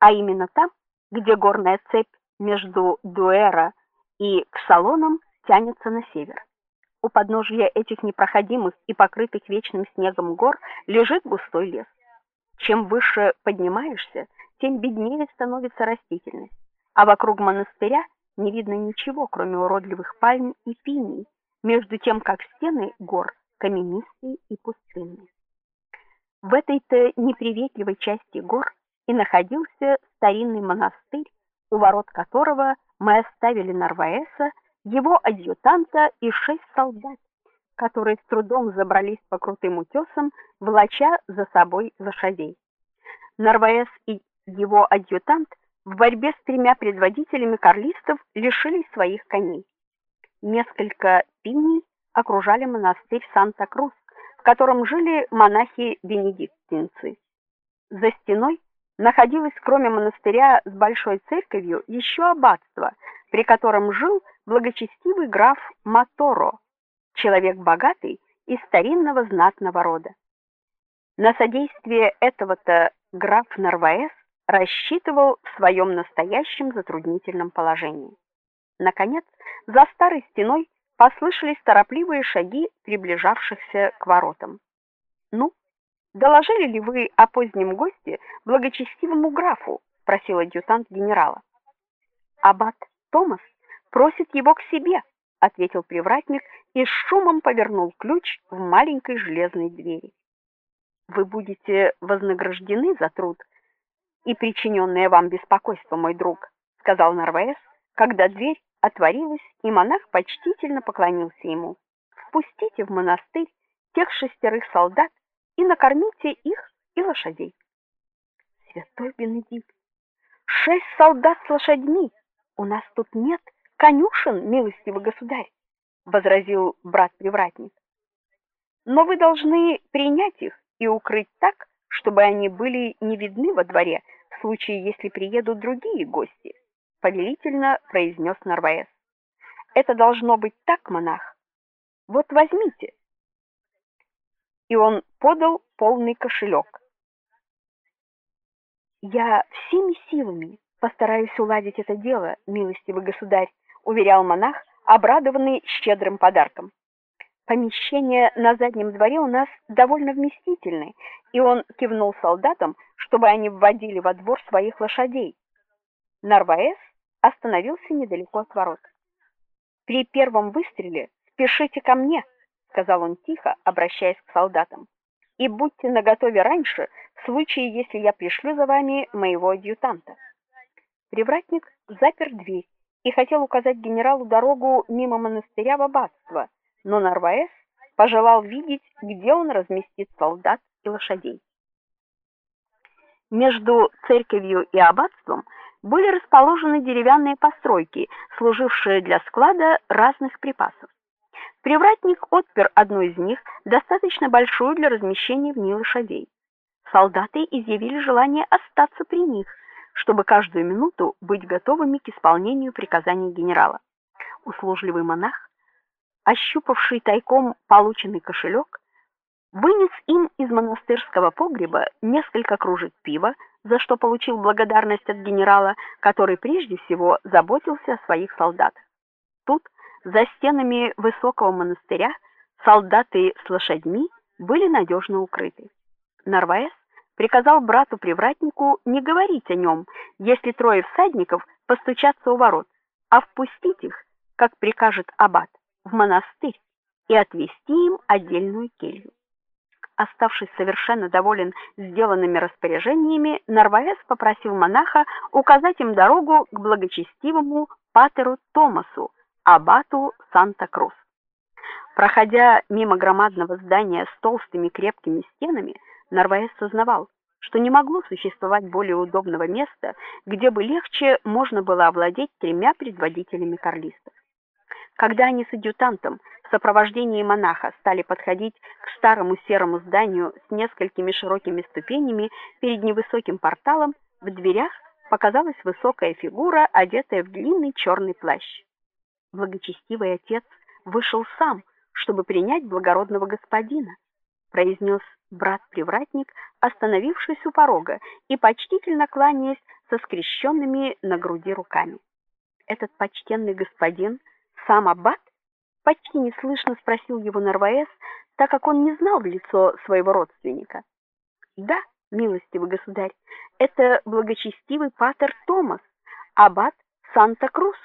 а именно там, где горная цепь между Дуэра и Ксалоном тянется на север. У подножия этих непроходимых и покрытых вечным снегом гор лежит густой лес. Чем выше поднимаешься, тем беднее становится растительность, а вокруг монастыря не видно ничего, кроме уродливых пальм и пиний, между тем как стены гор каменистые и пустынные. В этой-то неприветливой части гор и находился старинный монастырь, у ворот которого мы оставили Нарваэса, его адъютанта и шесть солдат, которые с трудом забрались по крутым утесам, волоча за собой лошадей. Нарваэс и его адъютант в борьбе с тремя предводителями карлистов лишились своих коней. Несколько пиней окружали монастырь Санта-Крус, в котором жили монахи-бенедиктинцы. За стеной находилось кроме монастыря с большой церковью еще аббатство, при котором жил благочестивый граф Маторо, человек богатый из старинного знатного рода. На содействие этого-то граф Нарваэс рассчитывал в своем настоящем затруднительном положении. Наконец, за старой стеной послышались торопливые шаги приближавшихся к воротам. "Ну, доложили ли вы о позднем госте благочестивому графу?" спросил адъютант генерала. Аббат Томас просит его к себе, ответил привратник и с шумом повернул ключ в маленькой железной двери. Вы будете вознаграждены за труд и причиненное вам беспокойство, мой друг, сказал Нарвес, когда дверь отворилась, и монах почтительно поклонился ему. Впустите в монастырь тех шестерых солдат и накормите их и лошадей. Святой Бенедикт, шесть солдат с лошадьми. У нас тут нет конюшен, милостивый государь, возразил брат-привратник. Но вы должны принять их и укрыть так, чтобы они были не видны во дворе в случае, если приедут другие гости, повелительно произнес Нарваес. Это должно быть так, монах. Вот возьмите. И он подал полный кошелек. Я всеми силами постараюсь уладить это дело, милостивый государь, уверял монах, обрадованный щедрым подарком. Помещение на заднем дворе у нас довольно вместительное, и он кивнул солдатам, чтобы они вводили во двор своих лошадей. Нарваэс остановился недалеко от ворот. При первом выстреле спешите ко мне, сказал он тихо, обращаясь к солдатам. И будьте наготове раньше, в случае, если я пришлю за вами моего адъютанта. Привратник запер дверь и хотел указать генералу дорогу мимо монастыря в аббатство но Нарваэс пожелал видеть, где он разместит солдат и лошадей. Между церковью и аббатством были расположены деревянные постройки, служившие для склада разных припасов. Привратник отпер одну из них, достаточно большую для размещения в ней лошадей. Солдаты изъявили желание остаться при них, чтобы каждую минуту быть готовыми к исполнению приказаний генерала. Услужливый монах ощупавший тайком полученный кошелек, вынес им из монастырского погреба несколько кружек пива, за что получил благодарность от генерала, который прежде всего заботился о своих солдатах. Тут, за стенами высокого монастыря, солдаты с лошадьми были надежно укрыты. Нарваэс приказал брату-привратнику не говорить о нем, если трое всадников постучатся у ворот, а впустить их, как прикажет аббат в монастырь и отвести им отдельную келью. Оставшись совершенно доволен сделанными распоряжениями, Нарваэс попросил монаха указать им дорогу к благочестивому патеру Томасу, аббату Санта-Крус. Проходя мимо громадного здания с толстыми крепкими стенами, Нарваэс сознавал, что не могло существовать более удобного места, где бы легче можно было овладеть тремя предводителями карлистов. Когда они с адъютантом в сопровождении монаха стали подходить к старому серому зданию с несколькими широкими ступенями перед невысоким порталом, в дверях показалась высокая фигура, одетая в длинный черный плащ. Благочестивый отец вышел сам, чтобы принять благородного господина, произнес брат-привратник, остановившись у порога и почтительно кланяясь, со скрещенными на груди руками. Этот почтенный господин сам аббат почти неслышно спросил его Нарваэс, так как он не знал в лицо своего родственника. "Да, милостивый государь, это благочестивый патер Томас, аббат Санта-Крус",